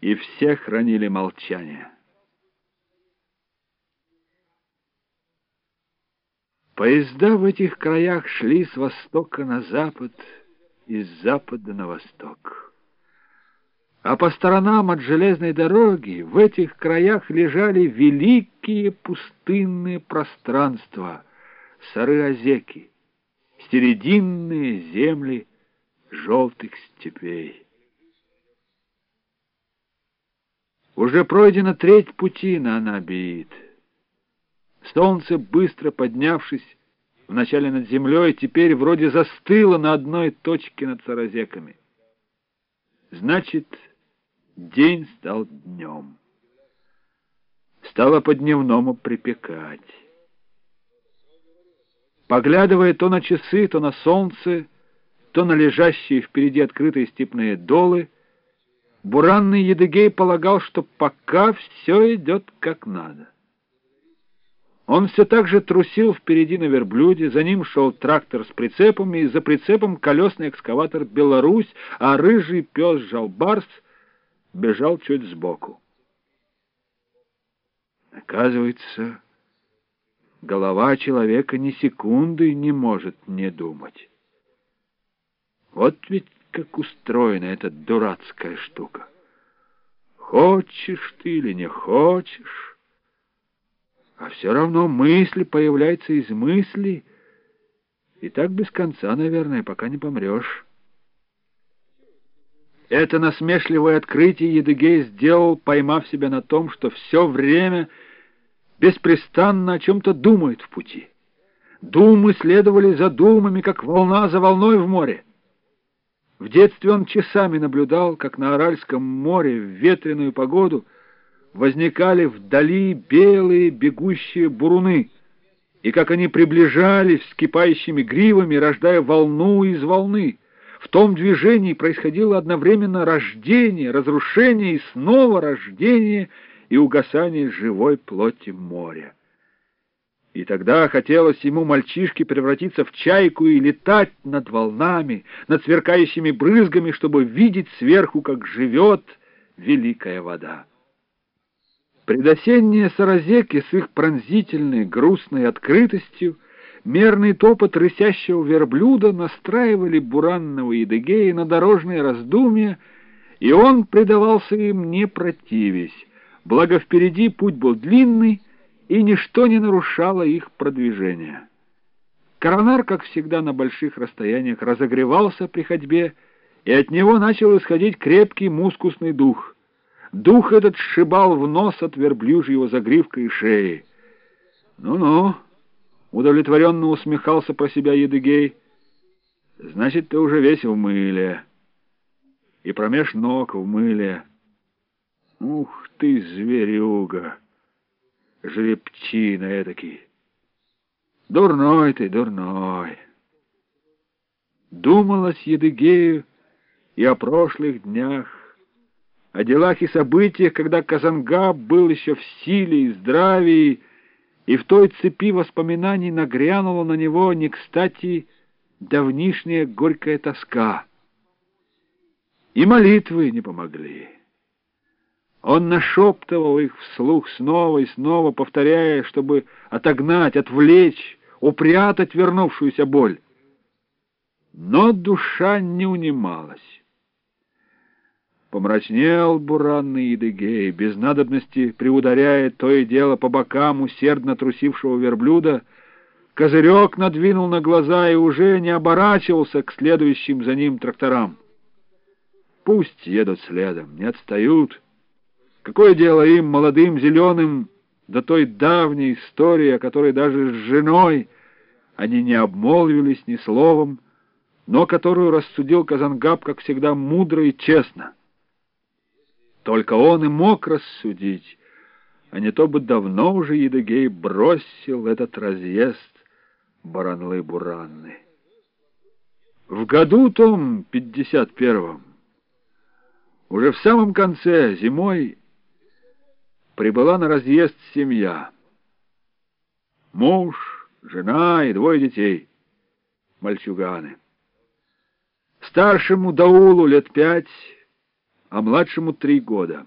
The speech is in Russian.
и все хранили молчание. Поезда в этих краях шли с востока на запад и с запада на восток. А по сторонам от железной дороги в этих краях лежали великие пустынные пространства, сары-озеки, серединные земли желтых степей. Уже пройдена треть пути на Анабиит. Солнце, быстро поднявшись, вначале над землей, теперь вроде застыло на одной точке над саразеками. Значит, день стал днем. Стало по-дневному припекать. Поглядывая то на часы, то на солнце, то на лежащие впереди открытые степные долы, Буранный Едыгей полагал, что пока все идет как надо. Он все так же трусил впереди на верблюде, за ним шел трактор с прицепами, и за прицепом колесный экскаватор «Беларусь», а рыжий пес Жалбарс бежал чуть сбоку. Оказывается, голова человека ни секунды не может не думать. Вот ведь как устроена эта дурацкая штука. Хочешь ты или не хочешь, а все равно мысль появляется из мысли, и так без конца, наверное, пока не помрешь. Это насмешливое открытие Едыгей сделал, поймав себя на том, что все время беспрестанно о чем-то думает в пути. Думы следовали за думами, как волна за волной в море. В детстве он часами наблюдал, как на Аральском море в ветреную погоду возникали вдали белые бегущие буруны, и как они приближались вскипающими гривами, рождая волну из волны. В том движении происходило одновременно рождение, разрушение и снова рождение и угасание живой плоти моря. И тогда хотелось ему, мальчишке, превратиться в чайку и летать над волнами, над сверкающими брызгами, чтобы видеть сверху, как живет великая вода. Предосенние саразеки с их пронзительной, грустной открытостью, мерный топот рысящего верблюда настраивали буранного Едыгея на дорожные раздумья, и он предавался им не противясь, благо впереди путь был длинный, и ничто не нарушало их продвижения. Коронар, как всегда на больших расстояниях, разогревался при ходьбе, и от него начал исходить крепкий мускусный дух. Дух этот сшибал в нос от верблюжьего загривка и шеи. «Ну-ну», — удовлетворенно усмехался про себя Едыгей, — «значит, ты уже весь в мыле, и промеж ног в мыле. Ух ты, зверюга!» Жеребчина эдакий. Дурной ты, дурной. Думалось Едыгею и о прошлых днях, о делах и событиях, когда Казангаб был еще в силе и здравии, и в той цепи воспоминаний нагрянула на него не кстати давнишняя горькая тоска. И молитвы не помогли. Он нашептывал их вслух снова и снова, повторяя, чтобы отогнать, отвлечь, упрятать вернувшуюся боль. Но душа не унималась. Помрачнел буранный Идыгей, без надобности приударяя то и дело по бокам усердно трусившего верблюда, козырек надвинул на глаза и уже не оборачивался к следующим за ним тракторам. Пусть едут следом, не отстают — Какое дело им, молодым, зеленым, до той давней истории, о которой даже с женой они не обмолвились ни словом, но которую рассудил Казангаб, как всегда, мудро и честно. Только он и мог рассудить, а не то бы давно уже Едыгей бросил этот разъезд Баранлы-Буранны. В году том, пятьдесят первом, уже в самом конце, зимой, прибыла на разъезд семья. Муж, жена и двое детей, мальчуганы. Старшему Даулу лет пять, а младшему три года.